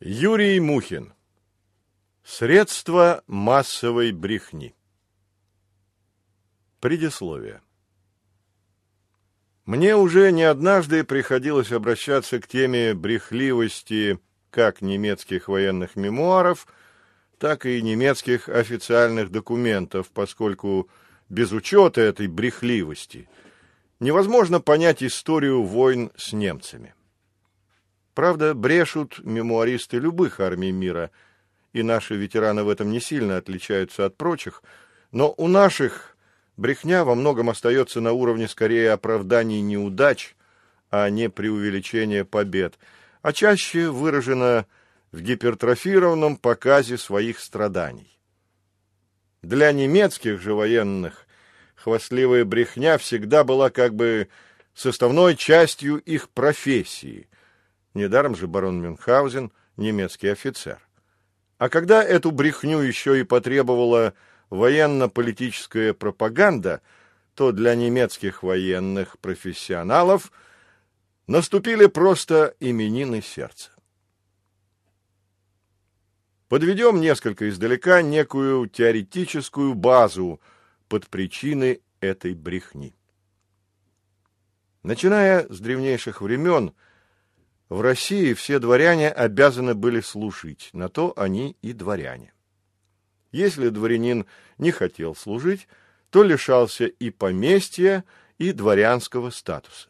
Юрий Мухин. Средства массовой брехни. Предисловие. Мне уже не однажды приходилось обращаться к теме брехливости как немецких военных мемуаров, так и немецких официальных документов, поскольку без учета этой брехливости невозможно понять историю войн с немцами. Правда, брешут мемуаристы любых армий мира, и наши ветераны в этом не сильно отличаются от прочих, но у наших брехня во многом остается на уровне скорее оправданий неудач, а не преувеличения побед, а чаще выражена в гипертрофированном показе своих страданий. Для немецких же военных хвастливая брехня всегда была как бы составной частью их профессии – Недаром же барон Мюнхгаузен – немецкий офицер. А когда эту брехню еще и потребовала военно-политическая пропаганда, то для немецких военных профессионалов наступили просто именины сердца. Подведем несколько издалека некую теоретическую базу под причины этой брехни. Начиная с древнейших времен – в России все дворяне обязаны были служить, на то они и дворяне. Если дворянин не хотел служить, то лишался и поместья, и дворянского статуса.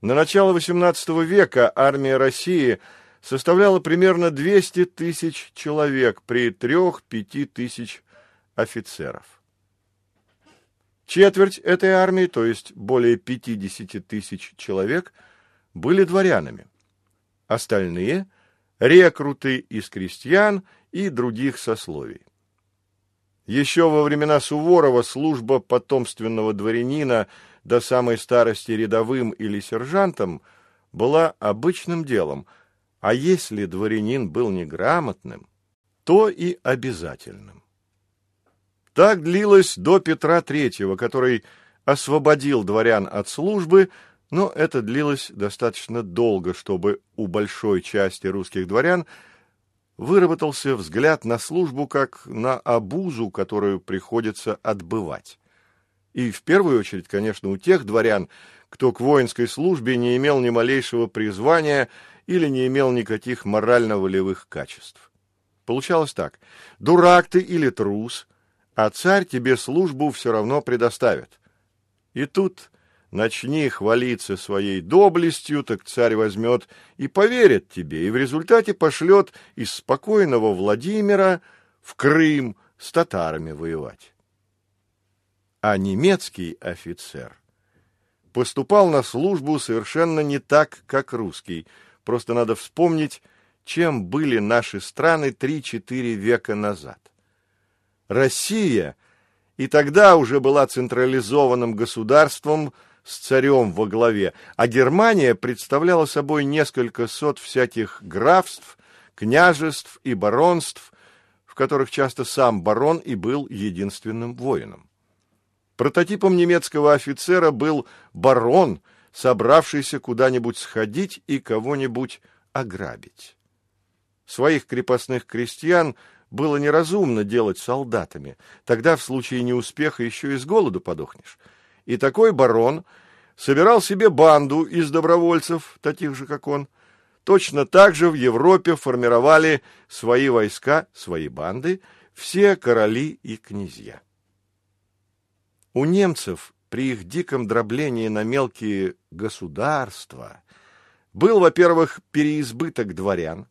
На начало XVIII века армия России составляла примерно 200 тысяч человек при 3-5 тысяч офицеров. Четверть этой армии, то есть более 50 тысяч человек, были дворянами остальные – рекруты из крестьян и других сословий. Еще во времена Суворова служба потомственного дворянина до самой старости рядовым или сержантом была обычным делом, а если дворянин был неграмотным, то и обязательным. Так длилось до Петра III, который освободил дворян от службы – но это длилось достаточно долго, чтобы у большой части русских дворян выработался взгляд на службу как на обузу, которую приходится отбывать. И в первую очередь, конечно, у тех дворян, кто к воинской службе не имел ни малейшего призвания или не имел никаких морально-волевых качеств. Получалось так. Дурак ты или трус, а царь тебе службу все равно предоставит. И тут Начни хвалиться своей доблестью, так царь возьмет и поверит тебе, и в результате пошлет из спокойного Владимира в Крым с татарами воевать. А немецкий офицер поступал на службу совершенно не так, как русский. Просто надо вспомнить, чем были наши страны 3-4 века назад. Россия и тогда уже была централизованным государством – с царем во главе, а Германия представляла собой несколько сот всяких графств, княжеств и баронств, в которых часто сам барон и был единственным воином. Прототипом немецкого офицера был барон, собравшийся куда-нибудь сходить и кого-нибудь ограбить. Своих крепостных крестьян было неразумно делать солдатами, тогда в случае неуспеха еще и с голоду подохнешь – и такой барон собирал себе банду из добровольцев, таких же, как он. Точно так же в Европе формировали свои войска, свои банды, все короли и князья. У немцев при их диком дроблении на мелкие государства был, во-первых, переизбыток дворян,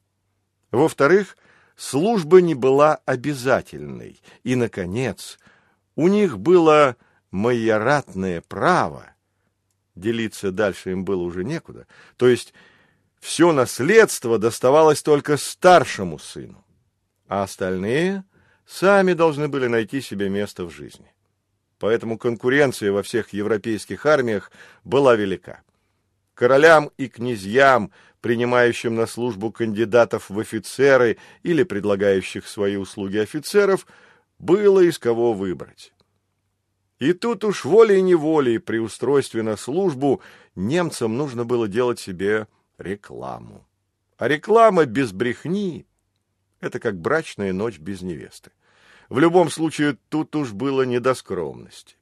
во-вторых, служба не была обязательной, и, наконец, у них было майоратное право, делиться дальше им было уже некуда, то есть все наследство доставалось только старшему сыну, а остальные сами должны были найти себе место в жизни. Поэтому конкуренция во всех европейских армиях была велика. Королям и князьям, принимающим на службу кандидатов в офицеры или предлагающих свои услуги офицеров, было из кого выбрать. И тут уж волей-неволей при устройстве на службу немцам нужно было делать себе рекламу. А реклама без брехни — это как брачная ночь без невесты. В любом случае, тут уж было не до скромности.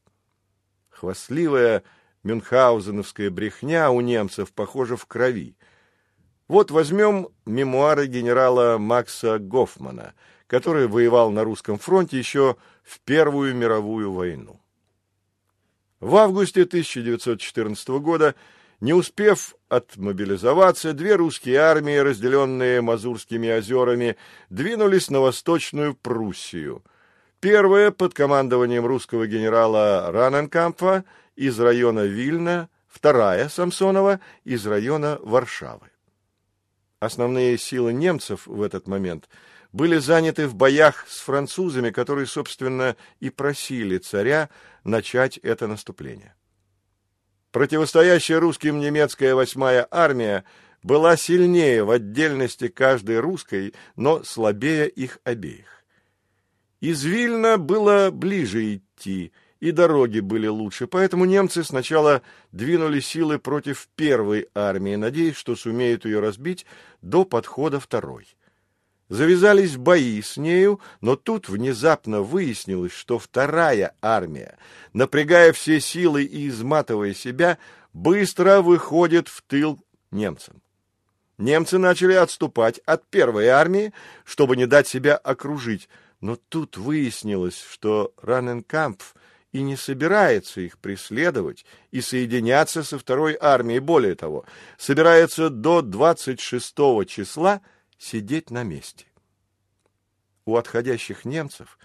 Хвастливая мюнхгаузеновская брехня у немцев, похожа в крови. Вот возьмем мемуары генерала Макса Гофмана, который воевал на русском фронте еще в Первую мировую войну. В августе 1914 года, не успев отмобилизоваться, две русские армии, разделенные Мазурскими озерами, двинулись на Восточную Пруссию. Первая под командованием русского генерала Раненкампфа из района Вильна, вторая Самсонова из района Варшавы. Основные силы немцев в этот момент были заняты в боях с французами, которые, собственно, и просили царя начать это наступление. Противостоящая русским немецкая восьмая армия была сильнее в отдельности каждой русской, но слабее их обеих. Из Вильна было ближе идти, и дороги были лучше, поэтому немцы сначала двинули силы против первой армии, надеясь, что сумеют ее разбить до подхода второй. Завязались бои с нею, но тут внезапно выяснилось, что вторая армия, напрягая все силы и изматывая себя, быстро выходит в тыл немцам. Немцы начали отступать от первой армии, чтобы не дать себя окружить, но тут выяснилось, что Раненкампф и не собирается их преследовать и соединяться со второй армией. Более того, собирается до 26 числа сидеть на месте. У отходящих немцев,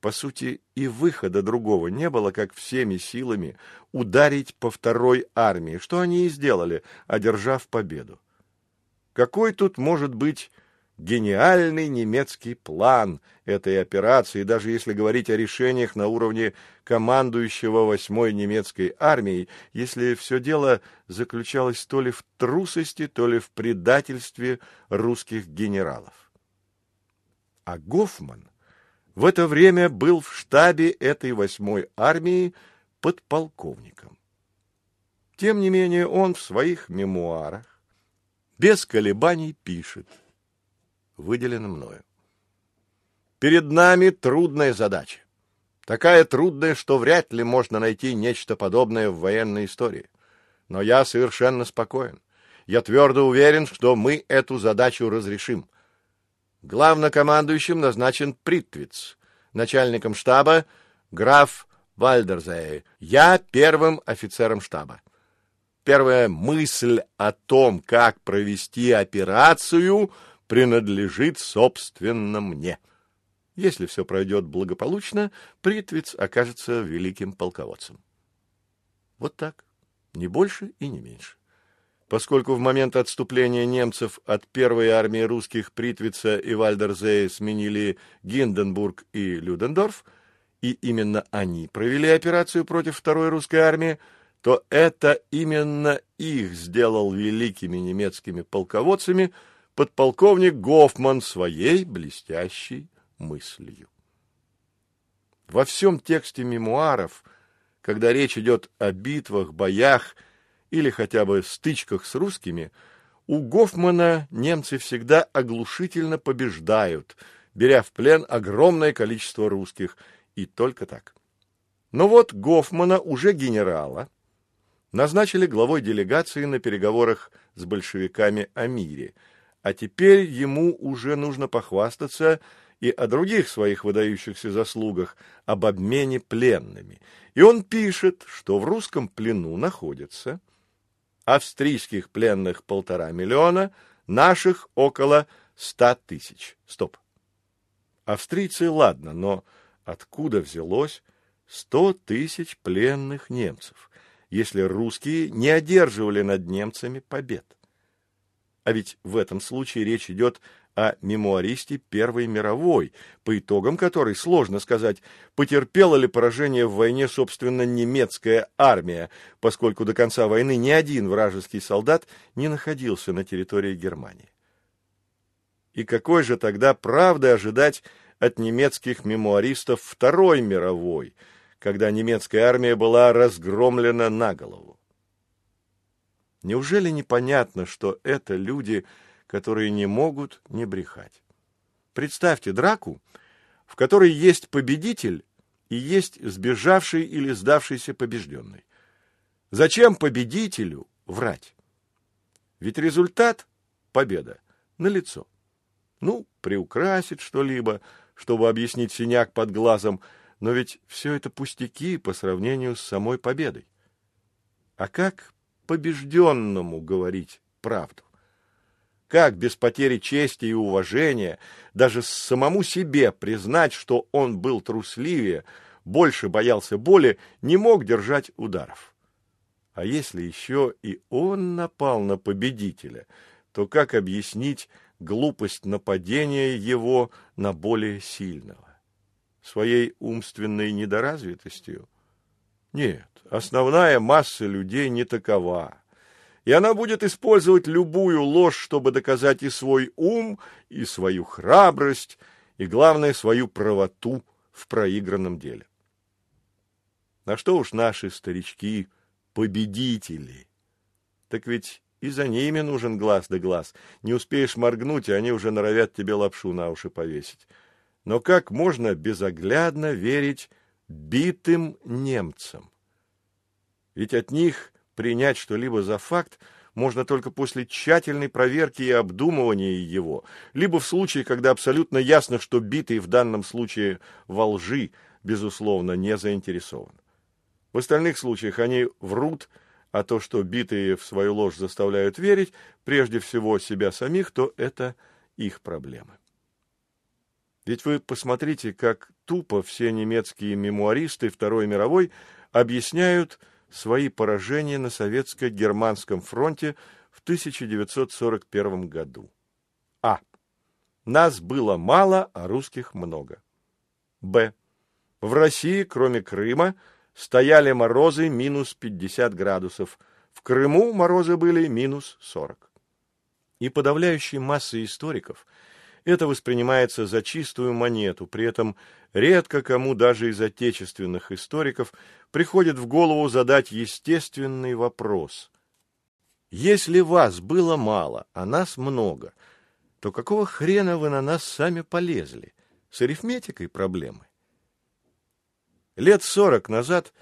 по сути, и выхода другого не было, как всеми силами ударить по второй армии, что они и сделали, одержав победу. Какой тут может быть гениальный немецкий план этой операции, даже если говорить о решениях на уровне командующего восьмой немецкой армией, если все дело заключалось то ли в трусости, то ли в предательстве русских генералов. А Гофман в это время был в штабе этой восьмой армии подполковником. Тем не менее он в своих мемуарах без колебаний пишет – выделено мною. Перед нами трудная задача. Такая трудная, что вряд ли можно найти нечто подобное в военной истории. Но я совершенно спокоен. Я твердо уверен, что мы эту задачу разрешим. Главнокомандующим назначен Притвиц, начальником штаба граф Вальдерзей. Я первым офицером штаба. Первая мысль о том, как провести операцию — принадлежит, собственно, мне. Если все пройдет благополучно, Притвиц окажется великим полководцем. Вот так, не больше и не меньше. Поскольку в момент отступления немцев от первой армии русских Притвица и Вальдерзея сменили Гинденбург и Людендорф, и именно они провели операцию против второй русской армии, то это именно их сделал великими немецкими полководцами – подполковник Гофман своей блестящей мыслью. Во всем тексте мемуаров, когда речь идет о битвах, боях или хотя бы стычках с русскими, у Гофмана немцы всегда оглушительно побеждают, беря в плен огромное количество русских, и только так. Но вот Гофмана, уже генерала, назначили главой делегации на переговорах с большевиками о мире – а теперь ему уже нужно похвастаться и о других своих выдающихся заслугах, об обмене пленными. И он пишет, что в русском плену находятся австрийских пленных полтора миллиона, наших около ста тысяч. Стоп. Австрийцы, ладно, но откуда взялось сто тысяч пленных немцев, если русские не одерживали над немцами побед? А ведь в этом случае речь идет о мемуаристе Первой мировой, по итогам которой сложно сказать, потерпела ли поражение в войне, собственно, немецкая армия, поскольку до конца войны ни один вражеский солдат не находился на территории Германии. И какой же тогда правды ожидать от немецких мемуаристов Второй мировой, когда немецкая армия была разгромлена на голову? Неужели непонятно, что это люди, которые не могут не брехать. Представьте драку, в которой есть победитель и есть сбежавший или сдавшийся побежденный. Зачем победителю врать? Ведь результат – победа, налицо. Ну, приукрасит что-либо, чтобы объяснить синяк под глазом, но ведь все это пустяки по сравнению с самой победой. А как побежденному говорить правду? Как без потери чести и уважения даже самому себе признать, что он был трусливее, больше боялся боли, не мог держать ударов? А если еще и он напал на победителя, то как объяснить глупость нападения его на более сильного? Своей умственной недоразвитостью? Нет, основная масса людей не такова и она будет использовать любую ложь, чтобы доказать и свой ум, и свою храбрость, и, главное, свою правоту в проигранном деле. На что уж наши старички победители? Так ведь и за ними нужен глаз да глаз. Не успеешь моргнуть, и они уже норовят тебе лапшу на уши повесить. Но как можно безоглядно верить битым немцам? Ведь от них принять что-либо за факт можно только после тщательной проверки и обдумывания его, либо в случае, когда абсолютно ясно, что битый в данном случае во лжи, безусловно, не заинтересован. В остальных случаях они врут, а то, что битые в свою ложь заставляют верить, прежде всего себя самих, то это их проблемы. Ведь вы посмотрите, как тупо все немецкие мемуаристы Второй мировой объясняют – свои поражения на советско-германском фронте в 1941 году. А. Нас было мало, а русских много. Б. В России, кроме Крыма, стояли морозы минус 50 градусов. В Крыму морозы были минус 40. И подавляющей массой историков – это воспринимается за чистую монету, при этом редко кому даже из отечественных историков приходит в голову задать естественный вопрос. Если вас было мало, а нас много, то какого хрена вы на нас сами полезли? С арифметикой проблемы. Лет сорок назад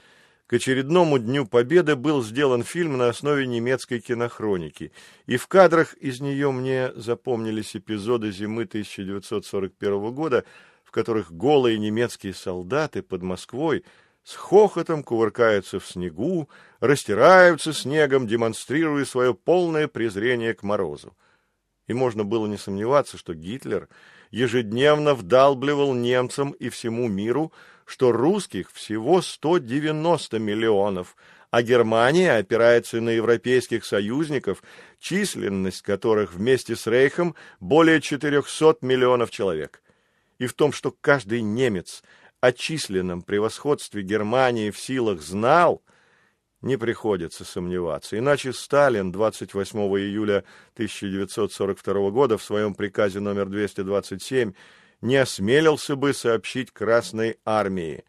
к очередному Дню Победы был сделан фильм на основе немецкой кинохроники, и в кадрах из нее мне запомнились эпизоды зимы 1941 года, в которых голые немецкие солдаты под Москвой с хохотом кувыркаются в снегу, растираются снегом, демонстрируя свое полное презрение к морозу. И можно было не сомневаться, что Гитлер ежедневно вдалбливал немцам и всему миру – что русских всего 190 миллионов, а Германия опирается на европейских союзников, численность которых вместе с Рейхом более 400 миллионов человек. И в том, что каждый немец о численном превосходстве Германии в силах знал, не приходится сомневаться. Иначе Сталин 28 июля 1942 года в своем приказе номер 227 не осмелился бы сообщить Красной Армии.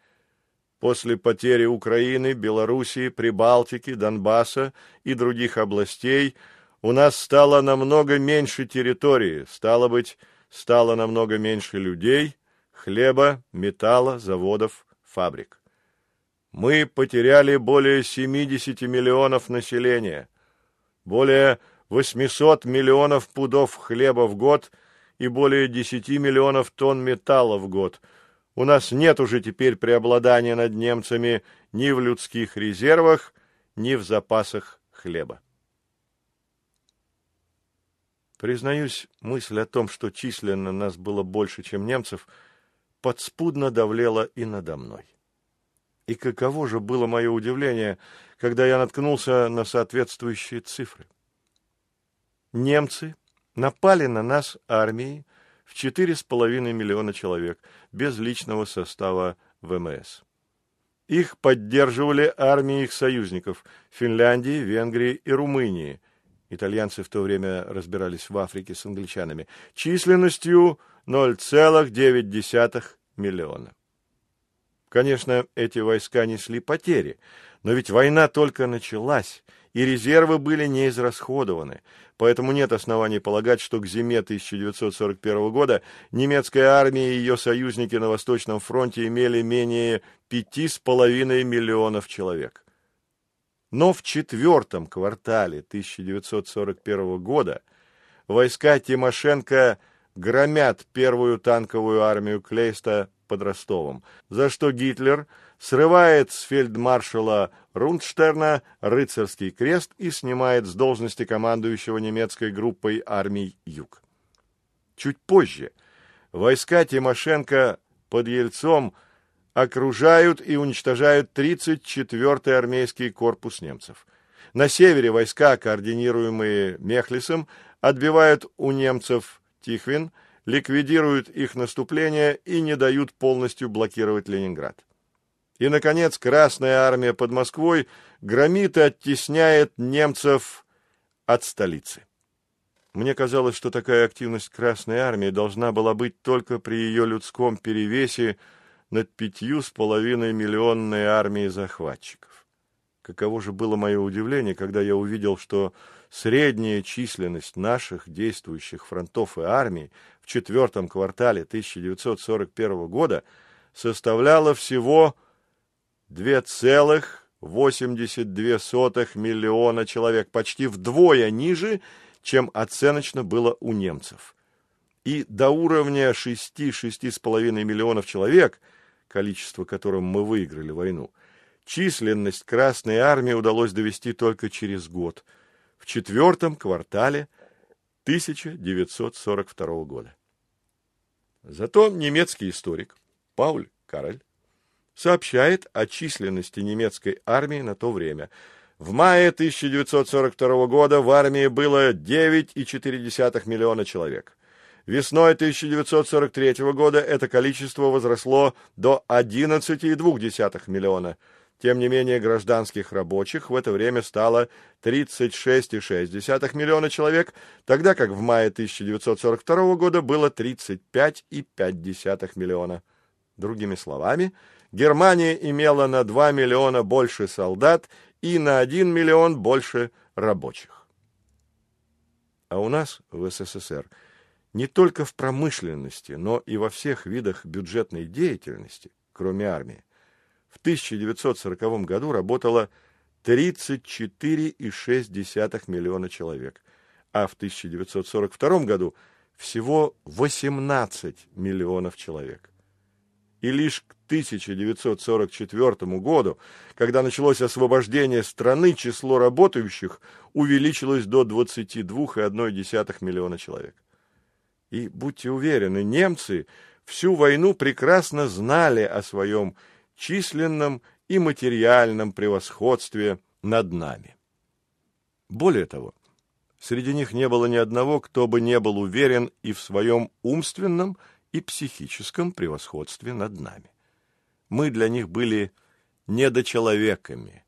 После потери Украины, Белоруссии, Прибалтики, Донбасса и других областей у нас стало намного меньше территории, стало быть, стало намного меньше людей, хлеба, металла, заводов, фабрик. Мы потеряли более 70 миллионов населения, более 800 миллионов пудов хлеба в год – и более 10 миллионов тонн металла в год. У нас нет уже теперь преобладания над немцами ни в людских резервах, ни в запасах хлеба. Признаюсь, мысль о том, что численно нас было больше, чем немцев, подспудно давлела и надо мной. И каково же было мое удивление, когда я наткнулся на соответствующие цифры. Немцы напали на нас армией в 4,5 миллиона человек, без личного состава ВМС. Их поддерживали армии их союзников – Финляндии, Венгрии и Румынии. Итальянцы в то время разбирались в Африке с англичанами. Численностью 0,9 миллиона. Конечно, эти войска несли потери, но ведь война только началась, и резервы были не израсходованы, поэтому нет оснований полагать, что к зиме 1941 года немецкая армия и ее союзники на Восточном фронте имели менее пяти с половиной миллионов человек. Но в четвертом квартале 1941 года войска Тимошенко громят первую танковую армию Клейста под Ростовом, за что Гитлер срывает с фельдмаршала Рундштерна рыцарский крест и снимает с должности командующего немецкой группой армий Юг. Чуть позже войска Тимошенко под Ельцом окружают и уничтожают 34-й армейский корпус немцев. На севере войска, координируемые Мехлисом, отбивают у немцев Тихвин, ликвидируют их наступление и не дают полностью блокировать Ленинград. И, наконец, Красная армия под Москвой громит и оттесняет немцев от столицы. Мне казалось, что такая активность Красной армии должна была быть только при ее людском перевесе над пятью с половиной миллионной армией захватчиков. Каково же было мое удивление, когда я увидел, что средняя численность наших действующих фронтов и армий в четвертом квартале 1941 года составляла всего 2,82 миллиона человек, почти вдвое ниже, чем оценочно было у немцев. И до уровня 6-6,5 миллионов человек, количество которым мы выиграли войну, численность Красной Армии удалось довести только через год – в четвертом квартале 1942 года. Зато немецкий историк Пауль Карель сообщает о численности немецкой армии на то время. В мае 1942 года в армии было 9,4 миллиона человек. Весной 1943 года это количество возросло до 11,2 миллиона человек тем не менее, гражданских рабочих в это время стало 36,6 миллиона человек, тогда как в мае 1942 года было 35,5 миллиона. Другими словами, Германия имела на 2 миллиона больше солдат и на 1 миллион больше рабочих. А у нас в СССР не только в промышленности, но и во всех видах бюджетной деятельности, кроме армии, в 1940 году работало 34,6 миллиона человек, а в 1942 году всего 18 миллионов человек. И лишь к 1944 году, когда началось освобождение страны, число работающих увеличилось до 22,1 миллиона человек. И будьте уверены, немцы всю войну прекрасно знали о своем численном и материальном превосходстве над нами. Более того, среди них не было ни одного, кто бы не был уверен и в своем умственном и психическом превосходстве над нами. Мы для них были недочеловеками,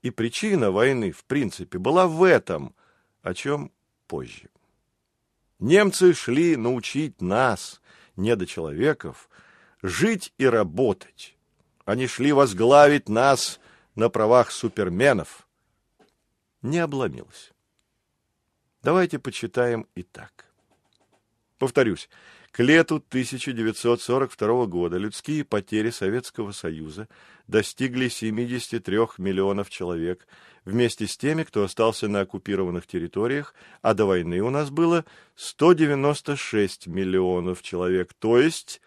и причина войны, в принципе, была в этом, о чем позже. Немцы шли научить нас, недочеловеков, жить и работать, они шли возглавить нас на правах суперменов. Не обломилось. Давайте почитаем и так. Повторюсь, к лету 1942 года людские потери Советского Союза достигли 73 миллионов человек, вместе с теми, кто остался на оккупированных территориях, а до войны у нас было 196 миллионов человек, то есть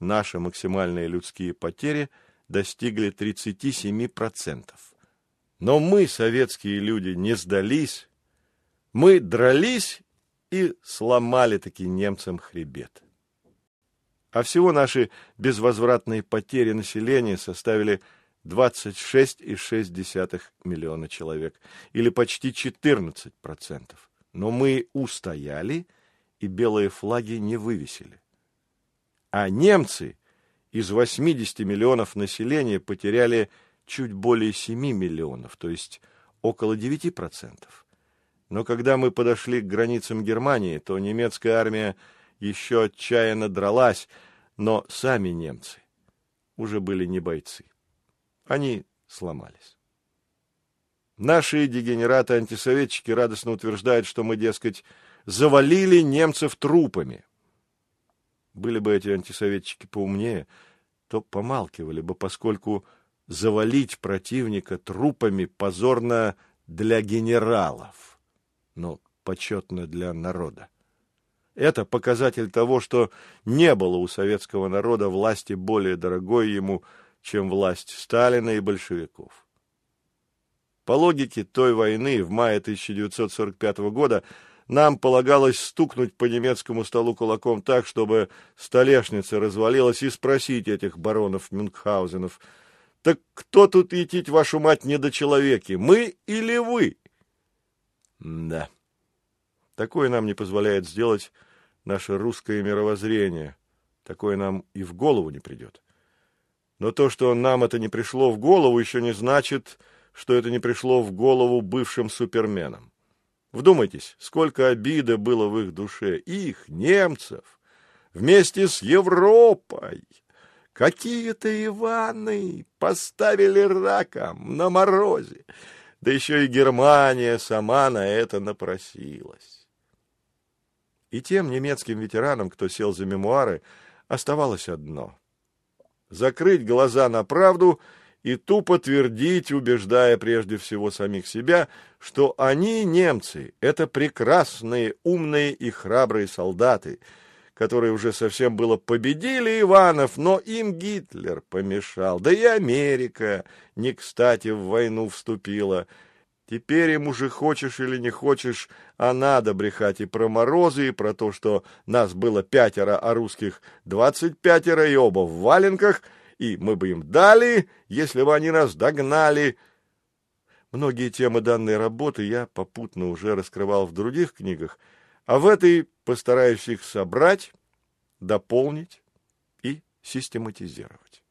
наши максимальные людские потери – достигли 37%. Но мы, советские люди, не сдались. Мы дрались и сломали таки немцам хребет. А всего наши безвозвратные потери населения составили 26,6 миллиона человек, или почти 14%. Но мы устояли и белые флаги не вывесили. А немцы из 80 миллионов населения потеряли чуть более 7 миллионов, то есть около 9%. Но когда мы подошли к границам Германии, то немецкая армия еще отчаянно дралась, но сами немцы уже были не бойцы. Они сломались. Наши дегенераты-антисоветчики радостно утверждают, что мы, дескать, завалили немцев трупами. Были бы эти антисоветчики поумнее, то помалкивали бы, поскольку завалить противника трупами позорно для генералов, но почетно для народа. Это показатель того, что не было у советского народа власти более дорогой ему, чем власть Сталина и большевиков. По логике той войны в мае 1945 года нам полагалось стукнуть по немецкому столу кулаком так, чтобы столешница развалилась, и спросить этих баронов Мюнхгаузенов, «Так кто тут етить вашу мать недочеловеки, мы или вы?» Да. Такое нам не позволяет сделать наше русское мировоззрение. Такое нам и в голову не придет. Но то, что нам это не пришло в голову, еще не значит, что это не пришло в голову бывшим суперменам. Вдумайтесь, сколько обиды было в их душе. Их, немцев, вместе с Европой. Какие-то Иваны поставили раком на морозе. Да еще и Германия сама на это напросилась. И тем немецким ветеранам, кто сел за мемуары, оставалось одно — закрыть глаза на правду и тупо твердить, убеждая прежде всего самих себя, что они, немцы, это прекрасные, умные и храбрые солдаты, которые уже совсем было победили Иванов, но им Гитлер помешал, да и Америка не кстати в войну вступила — Теперь им уже хочешь или не хочешь, а надо брехать и про морозы, и про то, что нас было пятеро, а русских двадцать пятеро, и оба в валенках, и мы бы им дали, если бы они нас догнали. Многие темы данной работы я попутно уже раскрывал в других книгах, а в этой постараюсь их собрать, дополнить и систематизировать.